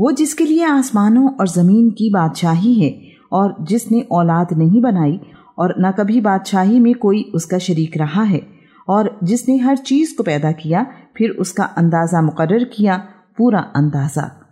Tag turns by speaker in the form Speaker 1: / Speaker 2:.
Speaker 1: वो जिसके लिए आसमानों और ज़मीन की बादशाही है और जिसने औलाद नहीं बनाई और न कभी बादशाही में कोई उसका शरीक रहा है और जिसने हर चीज़ को पैदा किया, फिर उसका अंदाज़ा मुकर किया, पूरा अंदाज़ा।